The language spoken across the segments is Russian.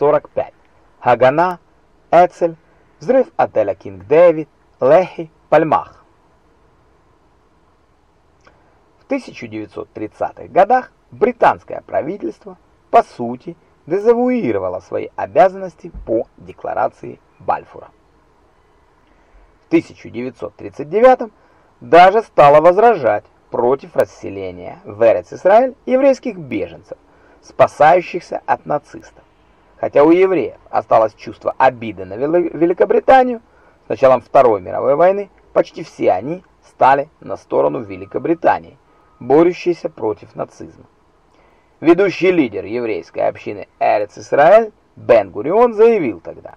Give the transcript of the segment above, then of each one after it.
1945. Хагана, Эцель, взрыв отеля Кинг Дэвид, Лехи, Пальмах. В 1930-х годах британское правительство, по сути, дезавуировало свои обязанности по декларации Бальфура. В 1939 даже стало возражать против расселения в Эрец-Исраэль еврейских беженцев, спасающихся от нацистов. Хотя у евреев осталось чувство обиды на Великобританию, с началом Второй мировой войны почти все они стали на сторону Великобритании, борющейся против нацизма. Ведущий лидер еврейской общины Эрец-Исраэль Бен-Гурион заявил тогда,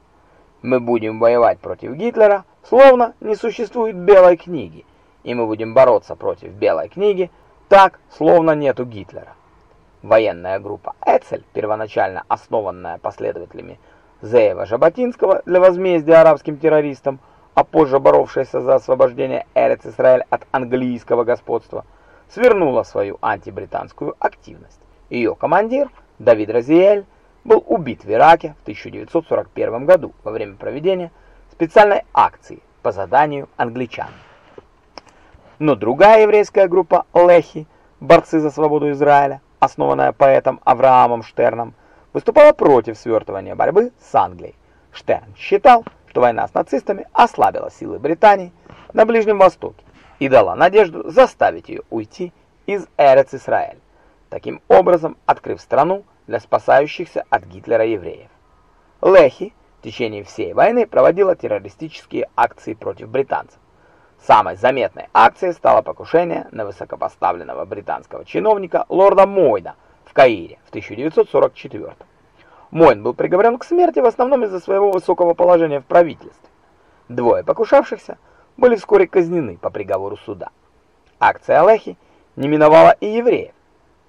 «Мы будем воевать против Гитлера, словно не существует белой книги, и мы будем бороться против белой книги, так, словно нету Гитлера». Военная группа Эцель, первоначально основанная последователями Зеева Жаботинского для возмездия арабским террористам, а позже боровшаяся за освобождение Эрец-Исраэль от английского господства, свернула свою антибританскую активность. Ее командир, Давид Розиэль, был убит в Ираке в 1941 году во время проведения специальной акции по заданию англичан. Но другая еврейская группа Лехи, борцы за свободу Израиля, основанная поэтом Авраамом Штерном, выступала против свертывания борьбы с Англией. Штерн считал, что война с нацистами ослабила силы Британии на Ближнем Востоке и дала надежду заставить ее уйти из Эрец-Исраэль, таким образом открыв страну для спасающихся от Гитлера евреев. Лехи в течение всей войны проводила террористические акции против британцев. Самой заметной акцией стало покушение на высокопоставленного британского чиновника лорда Мойна в Каире в 1944 Мойн был приговорен к смерти в основном из-за своего высокого положения в правительстве. Двое покушавшихся были вскоре казнены по приговору суда. Акция Алехи не миновала и евреев.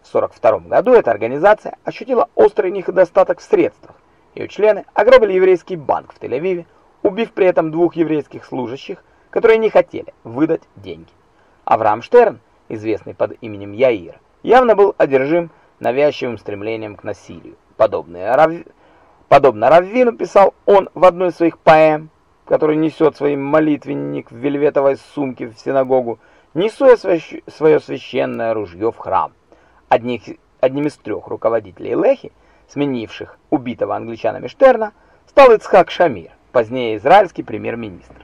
В 1942 году эта организация ощутила острый недостаток в средствах. Ее члены ограбили еврейский банк в Тель-Авиве, убив при этом двух еврейских служащих, которые не хотели выдать деньги. Авраам Штерн, известный под именем Яир, явно был одержим навязчивым стремлением к насилию. Подобное Рав... Подобно Раввину писал он в одной из своих поэм, который несет свой молитвенник в вельветовой сумке в синагогу, несу свое священное ружье в храм. Одних, одним из трех руководителей Лехи, сменивших убитого англичанами Штерна, стал Ицхак Шамир, позднее израильский премьер-министр.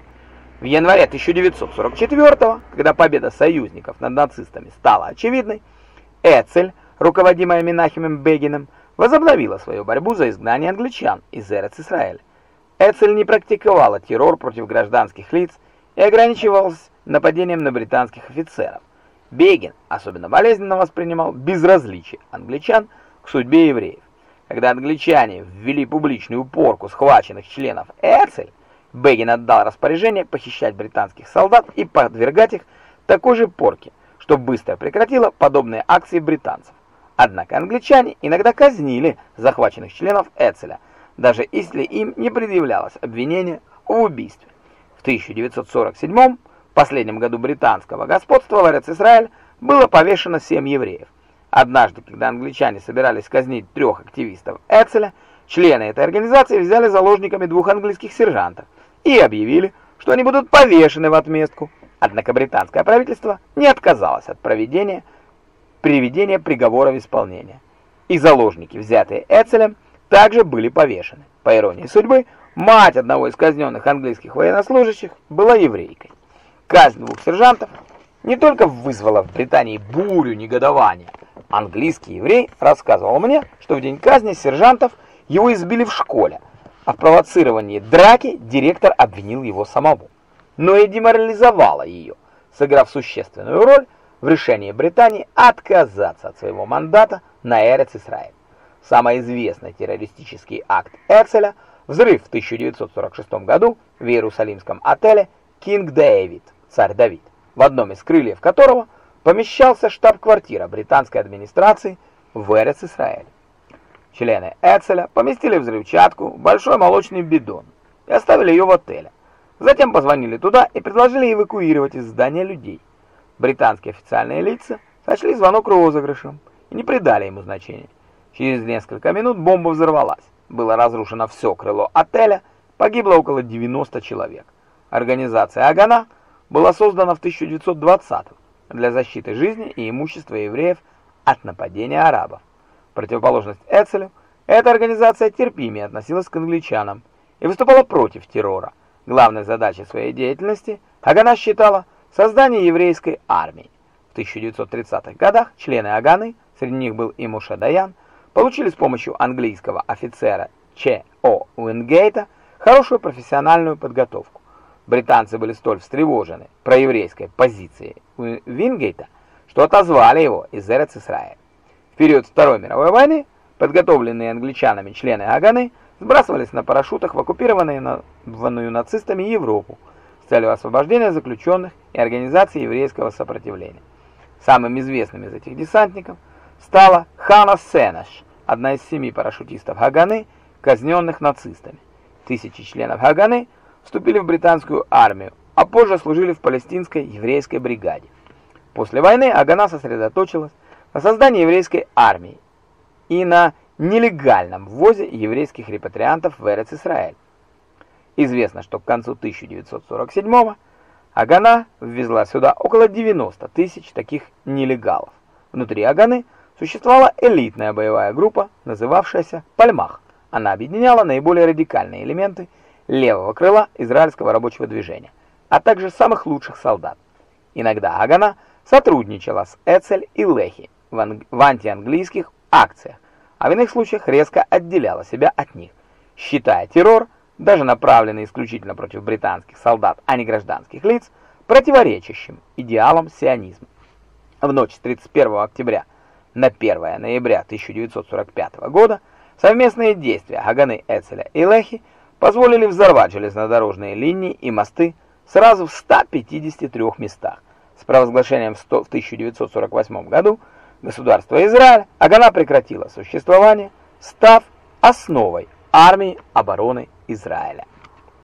В январе 1944 когда победа союзников над нацистами стала очевидной, Эцель, руководимая Минахимом Бегином, возобновила свою борьбу за изгнание англичан из Эрец-Исраэля. Эцель не практиковала террор против гражданских лиц и ограничивалась нападением на британских офицеров. Бегин особенно болезненно воспринимал безразличие англичан к судьбе евреев. Когда англичане ввели публичную порку схваченных членов Эцель, Бегин отдал распоряжение похищать британских солдат и подвергать их такой же порке, что быстро прекратило подобные акции британцев. Однако англичане иногда казнили захваченных членов Эцеля, даже если им не предъявлялось обвинение в убийстве. В 1947 последнем году британского господства в Эрец-Исраэль было повешено 7 евреев. Однажды, когда англичане собирались казнить трех активистов Эцеля, члены этой организации взяли заложниками двух английских сержантов – и объявили, что они будут повешены в отместку. Однако британское правительство не отказалось от проведения приведения приговора в исполнение. И заложники, взятые Эцелем, также были повешены. По иронии судьбы, мать одного из казненных английских военнослужащих была еврейкой. Казнь двух сержантов не только вызвала в Британии бурю негодования. Английский еврей рассказывал мне, что в день казни сержантов его избили в школе, а в провоцировании драки директор обвинил его самого. Но и деморализовала ее, сыграв существенную роль в решении Британии отказаться от своего мандата на Эрец-Исраэль. Самый известный террористический акт Эцеля – взрыв в 1946 году в Иерусалимском отеле «Кинг Дэвид» – «Царь Давид», в одном из крыльев которого помещался штаб-квартира британской администрации в Эрец-Исраэль. Члены Эцеля поместили взрывчатку в большой молочный бидон и оставили ее в отеле. Затем позвонили туда и предложили эвакуировать из здания людей. Британские официальные лица сочли звонок розыгрышем и не придали ему значения. Через несколько минут бомба взорвалась. было разрушено все крыло отеля, погибло около 90 человек. Организация Агана была создана в 1920 для защиты жизни и имущества евреев от нападения арабов. Противоположность Эцелю, эта организация терпимее относилась к англичанам и выступала против террора. Главной задачей своей деятельности Агана считала создание еврейской армии. В 1930-х годах члены Аганы, среди них был и Моше Даян, получили с помощью английского офицера Ч. О. Уингейта хорошую профессиональную подготовку. Британцы были столь встревожены проеврейской позицией Уингейта, что отозвали его из Эрец-Исраэля. Период Второй мировой войны подготовленные англичанами члены Аганы сбрасывались на парашютах в оккупированную нацистами Европу с целью освобождения заключенных и организации еврейского сопротивления. Самым известным из этих десантников стала Хана Сенаш, одна из семи парашютистов Хаганы, казненных нацистами. Тысячи членов Хаганы вступили в британскую армию, а позже служили в палестинской еврейской бригаде. После войны Агана сосредоточилась на создании еврейской армии и на нелегальном ввозе еврейских репатриантов в Эрец-Исраэль. Известно, что к концу 1947 года Агана ввезла сюда около 90 тысяч таких нелегалов. Внутри Аганы существовала элитная боевая группа, называвшаяся «Пальмах». Она объединяла наиболее радикальные элементы левого крыла израильского рабочего движения, а также самых лучших солдат. Иногда Агана сотрудничала с Эцель и Лехи в антианглийских акциях, а в иных случаях резко отделяла себя от них, считая террор – даже направленный исключительно против британских солдат, а не гражданских лиц, противоречащим идеалам сионизма. В ночь с 31 октября на 1 ноября 1945 года совместные действия Хаганы Эцеля и Лехи позволили взорвать железнодорожные линии и мосты сразу в 153 местах. С провозглашением в 1948 году государства Израиль Агана прекратила существование, став основой армии обороны Израиля.